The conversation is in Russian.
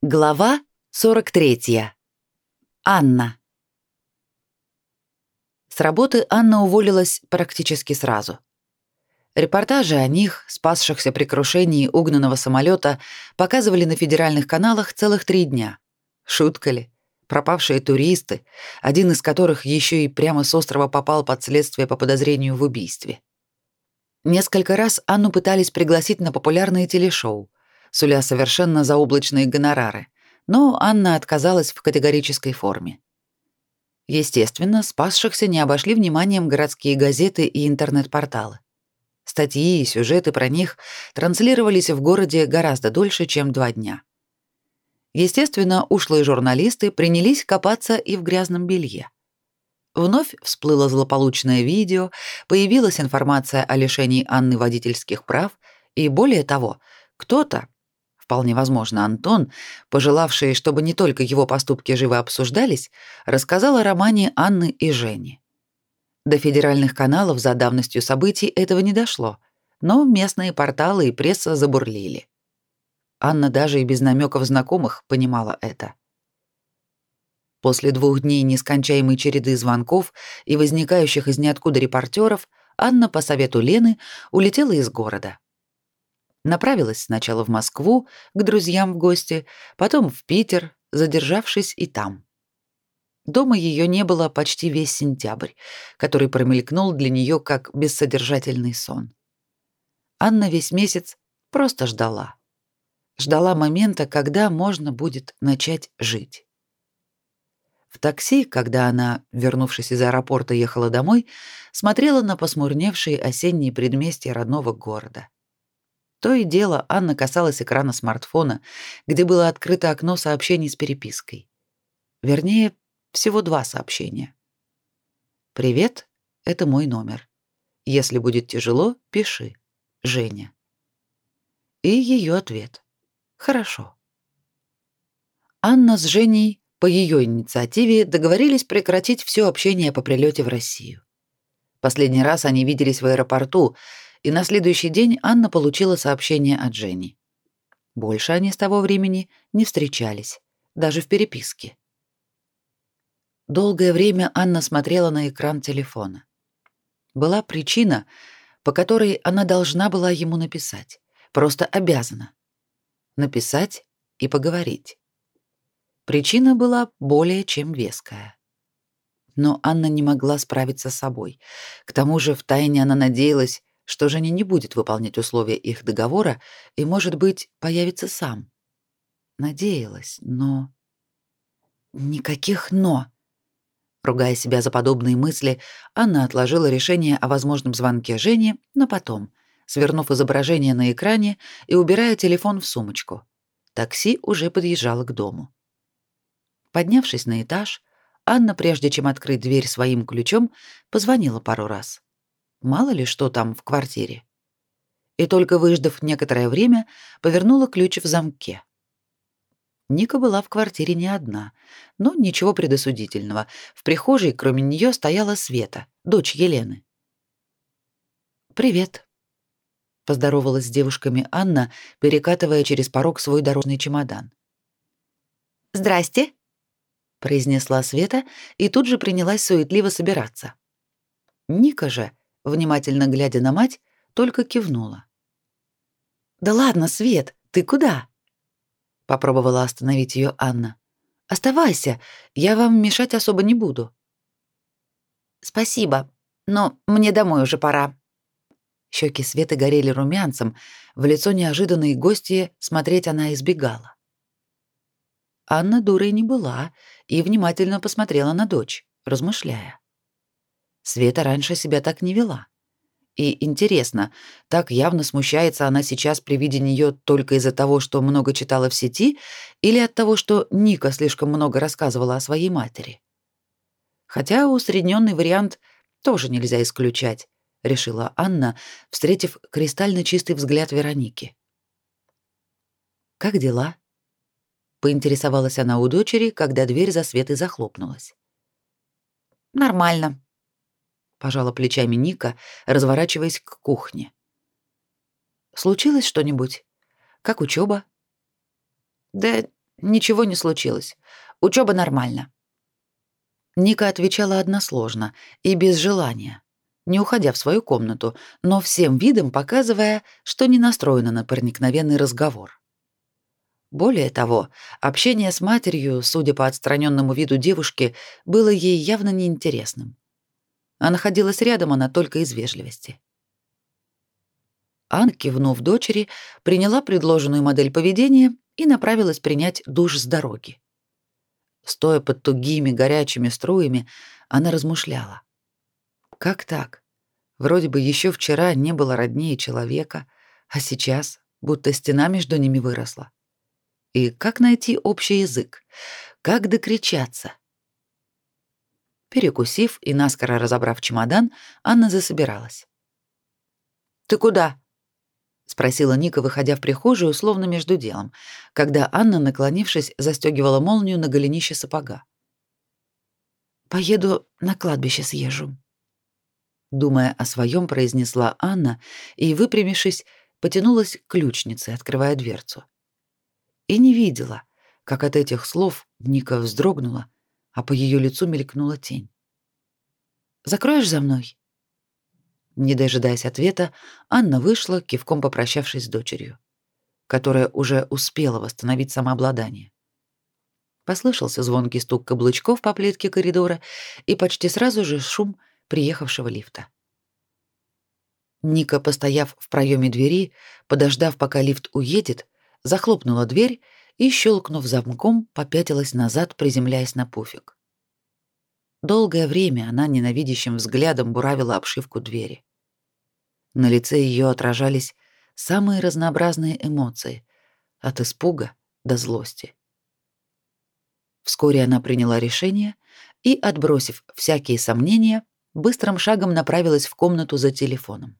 Глава 43. Анна. С работы Анна уволилась практически сразу. Репортажи о них, спасшихся при крушении угнанного самолета, показывали на федеральных каналах целых три дня. Шутка ли? Пропавшие туристы, один из которых еще и прямо с острова попал под следствие по подозрению в убийстве. Несколько раз Анну пытались пригласить на популярные телешоу — суля совершенно заоблачные гонорары, но Анна отказалась в категорической форме. Естественно, спасшихся не обошли вниманием городские газеты и интернет-порталы. Статьи и сюжеты про них транслировались в городе гораздо дольше, чем два дня. Естественно, ушлые журналисты принялись копаться и в грязном белье. Вновь всплыло злополучное видео, появилась информация о лишении Анны водительских прав, и более того, кто-то, Вполне возможно, Антон, пожелавший, чтобы не только его поступки живо обсуждались, рассказал о романе Анны и Жени. До федеральных каналов за давностью событий этого не дошло, но местные порталы и пресса забурлили. Анна даже и без намеков знакомых понимала это. После двух дней нескончаемой череды звонков и возникающих из ниоткуда репортеров, Анна по совету Лены улетела из города. Направилась сначала в Москву к друзьям в гости, потом в Питер, задержавшись и там. Дома ее не было почти весь сентябрь, который промелькнул для нее как бессодержательный сон. Анна весь месяц просто ждала. Ждала момента, когда можно будет начать жить. В такси, когда она, вернувшись из аэропорта, ехала домой, смотрела на посмурневшие осенние предместья родного города. То и дело Анна касалась экрана смартфона, где было открыто окно сообщений с перепиской. Вернее, всего два сообщения. «Привет, это мой номер. Если будет тяжело, пиши. Женя». И ее ответ. «Хорошо». Анна с Женей по ее инициативе договорились прекратить все общение по прилете в Россию. Последний раз они виделись в аэропорту — и на следующий день Анна получила сообщение от Жени. Больше они с того времени не встречались, даже в переписке. Долгое время Анна смотрела на экран телефона. Была причина, по которой она должна была ему написать, просто обязана. Написать и поговорить. Причина была более чем веская. Но Анна не могла справиться с собой. К тому же втайне она надеялась, что Женя не будет выполнять условия их договора и, может быть, появится сам. Надеялась, но... Никаких «но». Ругая себя за подобные мысли, Анна отложила решение о возможном звонке Жене на потом, свернув изображение на экране и убирая телефон в сумочку. Такси уже подъезжало к дому. Поднявшись на этаж, Анна, прежде чем открыть дверь своим ключом, позвонила пару раз. Мало ли что там в квартире. И только выждав некоторое время, повернула ключ в замке. Ника была в квартире не одна, но ничего предосудительного. В прихожей, кроме нее, стояла Света, дочь Елены. «Привет», — поздоровалась с девушками Анна, перекатывая через порог свой дорожный чемодан. «Здрасте», — произнесла Света и тут же принялась суетливо собираться. Ника же, внимательно глядя на мать, только кивнула. «Да ладно, Свет, ты куда?» Попробовала остановить ее Анна. «Оставайся, я вам мешать особо не буду». «Спасибо, но мне домой уже пора». Щеки Светы горели румянцем, в лицо неожиданной гости смотреть она избегала. Анна дурой не была и внимательно посмотрела на дочь, размышляя. Света раньше себя так не вела. И интересно, так явно смущается она сейчас при виде нее только из-за того, что много читала в сети, или от того, что Ника слишком много рассказывала о своей матери? Хотя усредненный вариант тоже нельзя исключать, решила Анна, встретив кристально чистый взгляд Вероники. Как дела? поинтересовалась она у дочери, когда дверь за Светой захлопнулась. Нормально, пожала плечами Ника, разворачиваясь к кухне. Случилось что-нибудь? Как учеба? Да ничего не случилось. Учеба нормально. Ника отвечала односложно и без желания, не уходя в свою комнату, но всем видом показывая, что не настроена на проникновенный разговор. Более того, общение с матерью, судя по отстраненному виду девушки, было ей явно неинтересным. А находилась рядом она только из вежливости. Анна, кивнув дочери, приняла предложенную модель поведения и направилась принять душ с дороги. Стоя под тугими горячими струями, она размышляла. Как так? Вроде бы еще вчера не было роднее человека, а сейчас будто стена между ними выросла. И как найти общий язык? Как докричаться? Перекусив и наскоро разобрав чемодан, Анна засобиралась. «Ты куда?» — спросила Ника, выходя в прихожую, словно между делом, когда Анна, наклонившись, застегивала молнию на голенище сапога. «Поеду на кладбище съезжу», — думая о своем, произнесла Анна и, выпрямившись, потянулась к ключнице, открывая дверцу и не видела, как от этих слов Ника вздрогнула, а по ее лицу мелькнула тень. «Закроешь за мной?» Не дожидаясь ответа, Анна вышла, кивком попрощавшись с дочерью, которая уже успела восстановить самообладание. Послышался звонкий стук каблучков по плитке коридора и почти сразу же шум приехавшего лифта. Ника, постояв в проеме двери, подождав, пока лифт уедет, захлопнула дверь и, щелкнув замком, попятилась назад, приземляясь на пуфик. Долгое время она ненавидящим взглядом буравила обшивку двери. На лице ее отражались самые разнообразные эмоции, от испуга до злости. Вскоре она приняла решение и, отбросив всякие сомнения, быстрым шагом направилась в комнату за телефоном.